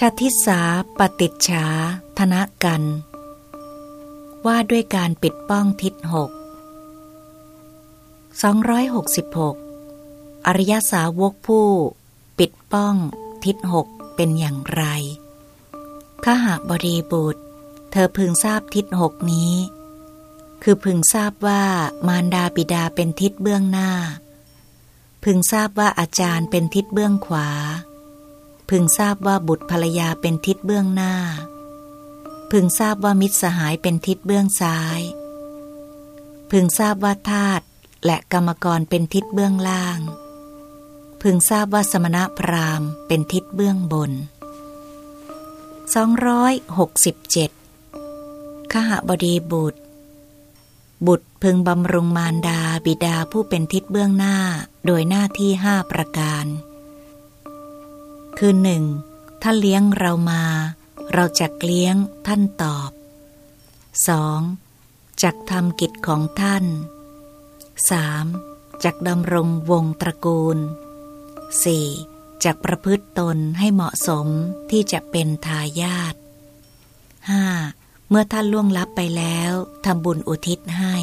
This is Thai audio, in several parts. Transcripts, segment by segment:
ชาทิสาปฏิจฉาธนกัน ว่าด้วยการปิดป้องทิศหก266 อริยสาวกผู้ ปิดป้องทิศหกเป็นอย่างไรข้าหากบดีบุตร เธอพึงทราบทิศหกนี้ คือพึงทราบว่ามารดาบิดาเป็นทิศเบื้องหน้า พึงทราบว่าอาจารย์เป็นทิศเบื้องขวา พึงทราบว่าบุตรภรรยาเป็นทิศเบื้องหน้า พึงทราบว่ามิตรสหายเป็นทิศเบื้องซ้าย พึงทราบว่าทาตและกรรมกรเป็นทิศเบื้องล่าง พึงทราบว่าสมณะพราหมณ์เป็นทิศเบื้องบน 267ขหบดีบุตร บุตรพึงบำรุงมารดาบิดาผู้เป็นทิศเบื้องหน้าโดยหน้าที่ห้าประการ คือหนึ่งท่านเลี้ยงเรามา เราจักเลี้ยงท่านตอบ 2. จักทำกิจของท่าน 3. จักดำรงวงตระกูล 4. จักประพฤติตนให้เหมาะสมที่จะเป็นทายาท 5. เมื่อท่านล่วงลับไปแล้วทำบุญอุทิศให้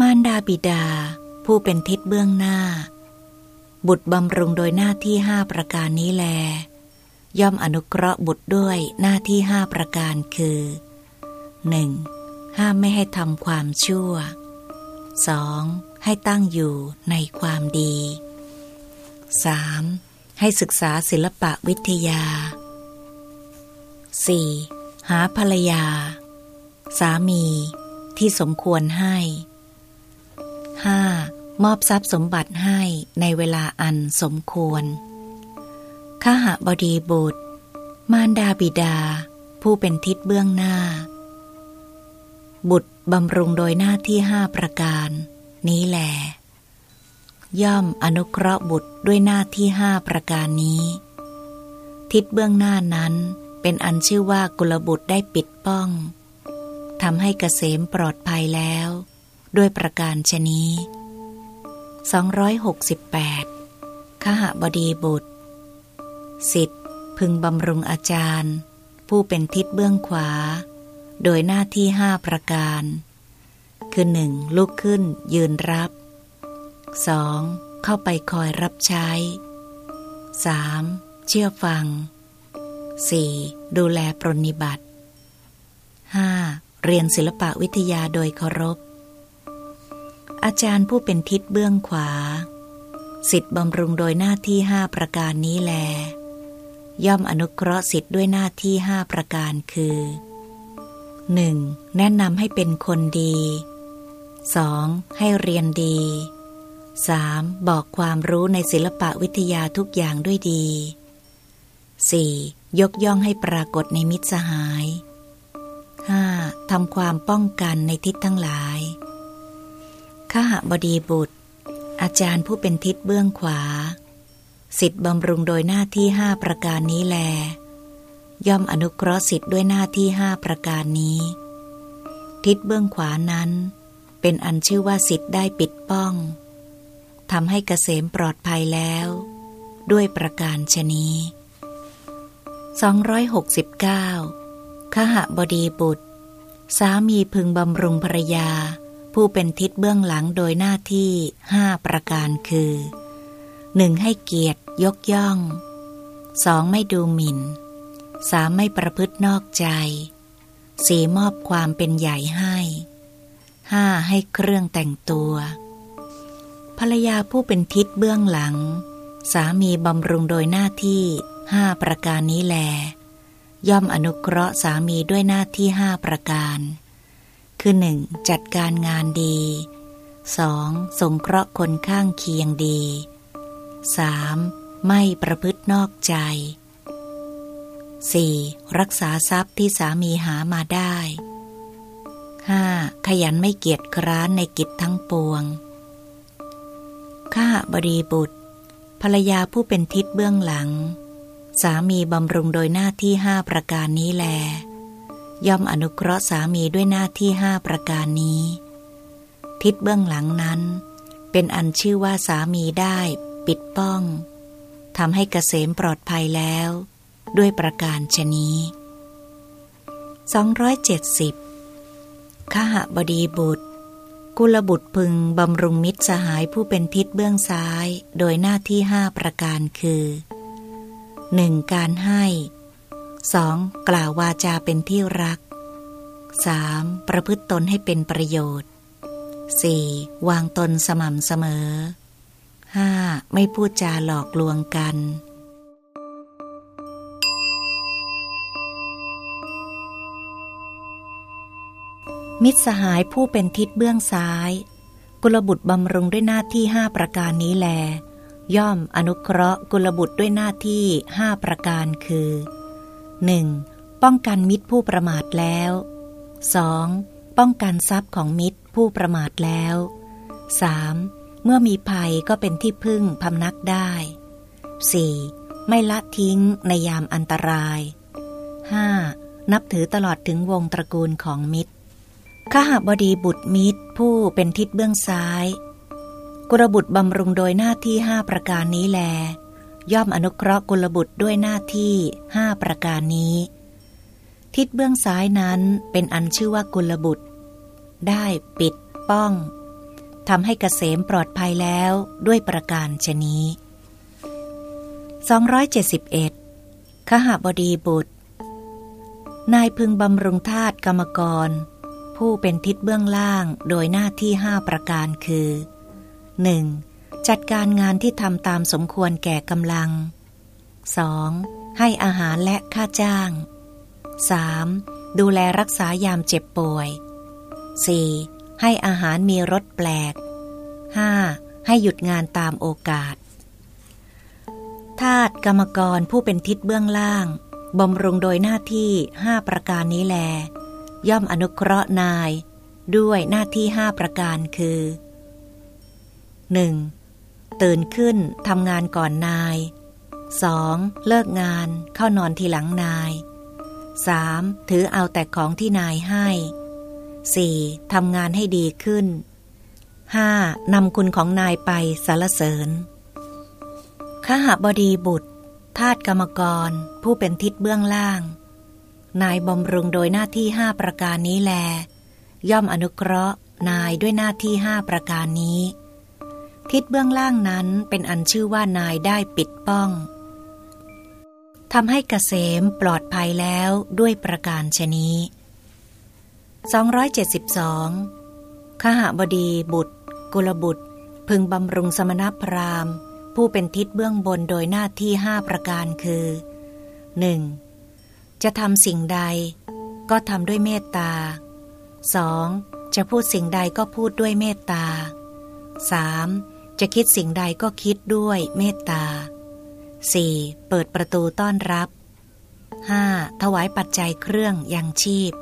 มารดาบิดา ผู้เป็นทิศเบื้องหน้า บุตรบำรุงโดยหน้าที่ห้าประการนี้แล ย่อมอนุเคราะห์บุตรด้วยหน้าที่ห้าประการคือ 1. ห้ามไม่ให้ทำความชั่ว 2. ให้ตั้งอยู่ในความดี 3. ให้ศึกษาศิลปะวิทยา 4. หาภรรยา สามี ที่สมควรให้ 5. มอบทรัพย์สมบัติให้ในเวลาอันสมควรข้าหบดีบุตร มารดาบิดา ผู้เป็นทิศเบื้องหน้า บุตรบำรุงโดยหน้าที่ห้าประการ นี้แหลย่อมอนุเคราะห์บุตรด้วยหน้าที่ห้าประการนี้ ทิศเบื้องหน้านั้นเป็นอันชื่อว่ากุลบุตรได้ปิดป้องทำให้เกษมปลอดภัยแล้ว ด้วยประการชนี้ 268ขหบดีบุตรสิทธิ์พึงบำรุงอาจารย์ ผู้เป็นทิศเบื้องขวา โดยหน้าที่ห้าประการ คือหนึ่งลุกขึ้นยืนรับ 2. เข้าไปคอยรับใช้ 3. เชื่อฟัง 4. ดูแลปรนิบัติ 5. เรียนศิลปะวิทยาโดยเคารพ อาจารย์ผู้เป็นทิศเบื้องขวา สิทธิบำรุงโดยหน้าที่ห้าประการนี้แล ย่อมอนุเคราะห์สิทธิ์ด้วยหน้าที่ห้าประการคือ 1. แนะนำให้เป็นคนดี 2. ให้เรียนดี 3. บอกความรู้ในศิลปะวิทยาทุกอย่างด้วยดี 4. ยกย่องให้ปรากฏในมิตรสหาย 5. ทำความป้องกันในทิศทั้งหลาย ขหบดีบุตร อาจารย์ผู้เป็นทิศเบื้องขวา สิทธิบำรุงโดยหน้าที่ห้าประการนี้แล ย่อมอนุเคราะห์สิทธิ์ด้วยหน้าที่ห้าประการนี้ ทิศเบื้องขวานั้น เป็นอันชื่อว่าสิทธิ์ได้ปิดป้องทำให้เกษมปลอดภัยแล้ว ด้วยประการชนี269ขหบดีบุตร สามีพึงบำรุงภรรยา ผู้เป็นทิศเบื้องหลังโดยหน้าที่ห้าประการคือ 1. ให้เกียรติยกย่อง 2. ไม่ดูหมิน่น 3. ไม่ประพฤตินอกใจ 4. มอบความเป็นใหญ่ให้ 5. ให้เครื่องแต่งตัว ภรรยาผู้เป็นทิศเบื้องหลัง สามีบำรุงโดยหน้าที่ห้าประการนี้แล ย่อมอนุเคราะห์สามีด้วยหน้าที่ห้าประการ คือหนึ่งจัดการงานดี 2. สงเคราะห์คนข้างเคียงดี 3. ไม่ประพฤตินอกใจ 4. รักษาทรัพย์ที่สามีหามาได้ 5. ขยันไม่เกียจคร้านในกิจทั้งปวง ข้าบดีบุตร ภรรยาผู้เป็นทิศเบื้องหลัง สามีบำรุงโดยหน้าที่ห้าประการนี้แล ย่อมอนุเคราะห์สามีด้วยหน้าที่ห้าประการนี้ ทิศเบื้องหลังนั้น เป็นอันชื่อว่าสามีได้ปิดป้องทำให้เกษมปลอดภัยแล้ว ด้วยประการชนี้270ขหบดีบุตร กุลบุตรพึงบำรุงมิตรสหายผู้เป็นทิศเบื้องซ้าย โดยหน้าที่ห้าประการคือ 1. การให้ 2. กล่าววาจาเป็นที่รัก 3. ประพฤติตนให้เป็นประโยชน์ 4. วางตนสม่ำเสมอ 5. ไม่พูดจาหลอกลวงกัน มิตรสหายผู้เป็นทิศเบื้องซ้าย กุลบุตรบำรุงด้วยหน้าที่ห้าประการนี้แล ย่อมอนุเคราะห์กุลบุตรด้วยหน้าที่ห้าประการคือ 1. ป้องกันมิตรผู้ประมาทแล้ว 2. ป้องกันทรัพย์ของมิตรผู้ประมาทแล้ว 3. เมื่อมีภัยก็เป็นที่พึ่งพำนักได้ 4. ไม่ละทิ้งในยามอันตราย 5. นับถือตลอดถึงวงตระกูลของมิตรขหบดีบุตรมิตรผู้เป็นทิศเบื้องซ้าย กุลบุตรบำรุงโดยหน้าที่ห้าประการนี้แล ย่อมอนุเคราะห์กุลบุตรด้วยหน้าที่ห้าประการนี้ ทิศเบื้องซ้ายนั้นเป็นอันชื่อว่ากุลบุตร ได้ปิดป้องทำให้เกษมปลอดภัยแล้วด้วยประการชนี้ 271ขหบดีบุตร นายพึงบำรุงทาตกรรมกร ผู้เป็นทิศเบื้องล่างโดยหน้าที่ห้าประการคือ 1. จัดการงานที่ทำตามสมควรแก่กำลัง 2. ให้อาหารและค่าจ้าง 3. ดูแลรักษายามเจ็บป่วย 4. ให้อาหารมีรสแปลก 5. ให้หยุดงานตามโอกาส ทาตกรรมกรผู้เป็นทิศเบื้องล่างบำรุงโดยหน้าที่ห้าประการนี้แล ย่อมอนุเคราะห์นาย ด้วยหน้าที่ห้าประการคือ 1. ตื่นขึ้นทำงานก่อนนาย 2. เลิกงานเข้านอนทีหลังนาย 3. ถือเอาแต่ของที่นายให้ 4. ทำงานให้ดีขึ้น 5. นำคุณของนายไปสารเสริญขหบดีบุตร ทาตกรรมกร ผู้เป็นทิศเบื้องล่าง นายบำรุงโดยหน้าที่ห้าประการนี้แล ย่อมอนุเคราะห์นายด้วยหน้าที่ห้าประการนี้ ทิศเบื้องล่างนั้นเป็นอันชื่อว่านายได้ปิดป้องทำให้เกษมปลอดภัยแล้วด้วยประการชนี้ 272ขหบดีบุตร กุลบุตร พึงบำรุงสมณพราหมณ์ ผู้เป็นทิศเบื้องบนโดยหน้าที่ห้าประการคือ 1. จะทำสิ่งใด ก็ทำด้วยเมตตา 2. จะพูดสิ่งใดก็พูดด้วยเมตตา 3. จะคิดสิ่งใดก็คิดด้วยเมตตา 4. เปิดประตูต้อนรับ 5. ถวายปัจจัยเครื่องยังชีพ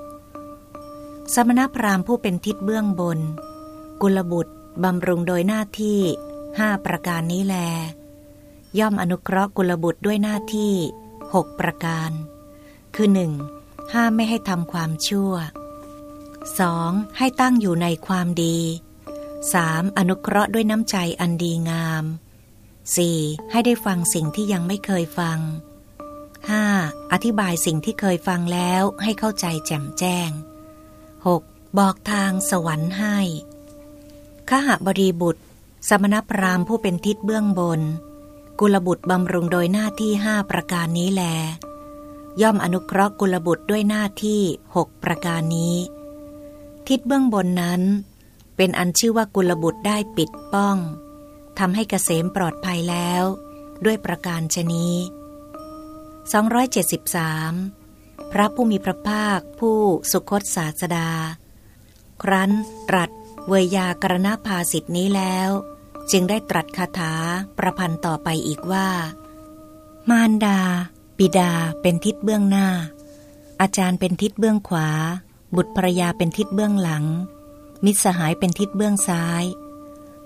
สมณพราหมณ์ผู้เป็นทิศเบื้องบน กุลบุตรบำรุงโดยหน้าที่ห้าประการนี้แล ย่อมอนุเคราะห์กุลบุตรด้วยหน้าที่หกประการ คือหนึ่งห้ามไม่ให้ทำความชั่ว 2. ให้ตั้งอยู่ในความดี 3. อนุเคราะห์ด้วยน้ำใจอันดีงาม 4. ให้ได้ฟังสิ่งที่ยังไม่เคยฟัง 5. อธิบายสิ่งที่เคยฟังแล้วให้เข้าใจแจ่มแจ้ง 6. บอกทางสวรรค์ให้ขหบดีบุตร สมณพราหมณ์ผู้เป็นทิศเบื้องบน กุลบุตรบำรุงโดยหน้าที่ห้าประการนี้แล ย่อมอนุเคราะห์กุลบุตรด้วยหน้าที่หกประการนี้ ทิศเบื้องบนนั้น เป็นอันชื่อว่ากุลบุตรได้ปิดป้องทำให้เกษมปลอดภัยแล้ว ด้วยประการชนี้ 273 พระผู้มีพระภาคผู้สุคตศาสดา ครั้นตรัสเวยากรณภาสิทธินี้แล้ว จึงได้ตรัสคาถาประพันธ์ต่อไปอีกว่า มารดา ปิดาเป็นทิศเบื้องหน้า อาจารย์เป็นทิศเบื้องขวา บุตรภรยาเป็นทิศเบื้องหลัง มิตรสหายเป็นทิศเบื้องซ้าย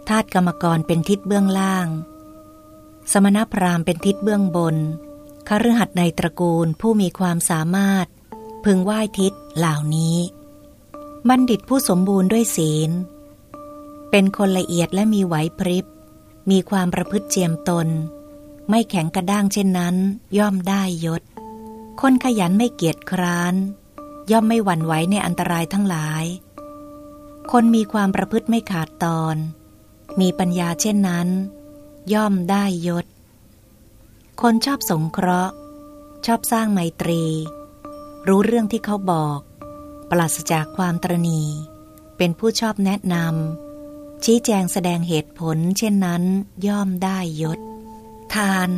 ทาตกรรมกรเป็นทิศเบื้องล่าง สมณพราหมณ์เป็นทิศเบื้องบนคฤหัสถ์ในตระกูลผู้มีความสามารถ พึงไหว้ทิศเหล่านี้ บัณฑิตผู้สมบูรณ์ด้วยศีล เป็นคนละเอียดและมีไหวพริบ มีความประพฤติเจียมตน ไม่แข็งกระด้างเช่นนั้น ย่อมได้ยศ คนขยันไม่เกียจคร้าน ย่อมไม่หวั่นไหวในอันตรายทั้งหลาย คนมีความประพฤติไม่ขาดตอน มีปัญญาเช่นนั้น ย่อมได้ยศ คนชอบสงเคราะห์ ชอบสร้างไมตรี รู้เรื่องที่เขาบอก ปราศจากความตรณี เป็นผู้ชอบแนะนำชี้แจงแสดงเหตุผลเช่นนั้น ย่อมได้ยศ ทาน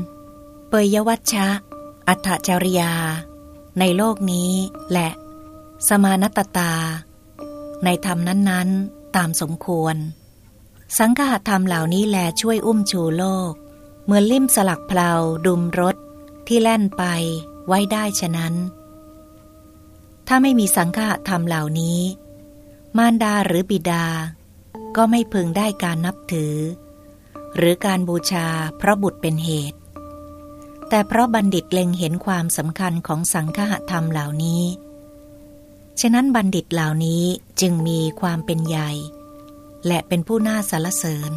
เปยวัชชะ อัตจริยา ในโลกนี้และ สมานตตา ในธรรมนั้นๆ ตามสมควร สังฆธรรมเหล่านี้แลช่วยอุ้มชูโลก เหมือนลิ่มสลักเพลาดุมรถ ที่แล่นไปไว้ได้ฉะนั้น ถ้าไม่มีสังฆธรรมเหล่านี้ มารดาหรือบิดา ก็ไม่พึงได้การนับถือ หรือการบูชาเพราะบุตรเป็นเหตุ แต่เพราะบัณฑิตเล็งเห็นความสำคัญของสังฆธรรมเหล่านี้ ฉะนั้นบัณฑิตเหล่านี้จึงมีความเป็นใหญ่ และเป็นผู้น่าสรรเสริญ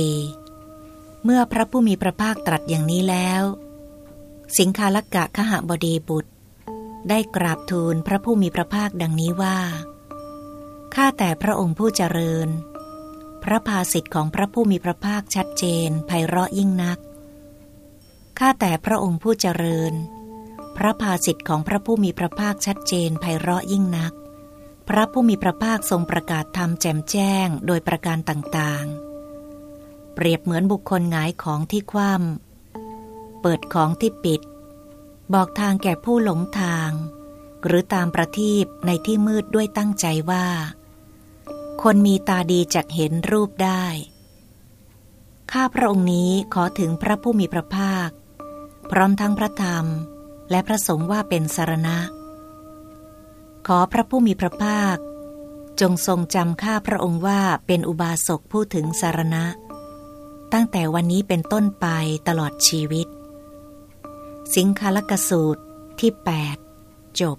274 เมื่อพระผู้มีพระภาคตรัสอย่างนี้แล้ว สิงคาลกะขหบดีบุตร ได้กราบทูลพระผู้มีพระภาคดังนี้ว่า ข้าแต่พระองค์ผู้เจริญ พระภาสิทธิ์ของพระผู้มีพระภาคชัดเจนไพเราะยิ่งนัก ข้าแต่พระองค์ผู้เจริญ พระภาสิทธิ์ของพระผู้มีพระภาคชัดเจนไพเราะยิ่งนัก พระผู้มีพระภาคทรงประกาศธรรมแจ่มแจ้งโดยประการต่างๆ เปรียบเหมือนบุคคลหงายของที่คว่ำเปิดของที่ปิด บอกทางแก่ผู้หลงทาง หรือตามประทีปในที่มืดด้วยตั้งใจว่า คนมีตาดีจักเห็นรูปได้ ข้าพระองค์นี้ขอถึงพระผู้มีพระภาค พร้อมทั้งพระธรรม และพระสงฆ์ว่าเป็นสารณะ ขอพระผู้มีพระภาค จงทรงจำข้าพระองค์ว่าเป็นอุบาสกผู้ถึงสารณะ ตั้งแต่วันนี้เป็นต้นไปตลอดชีวิต สิงคาลกสูตรที่ 8 จบ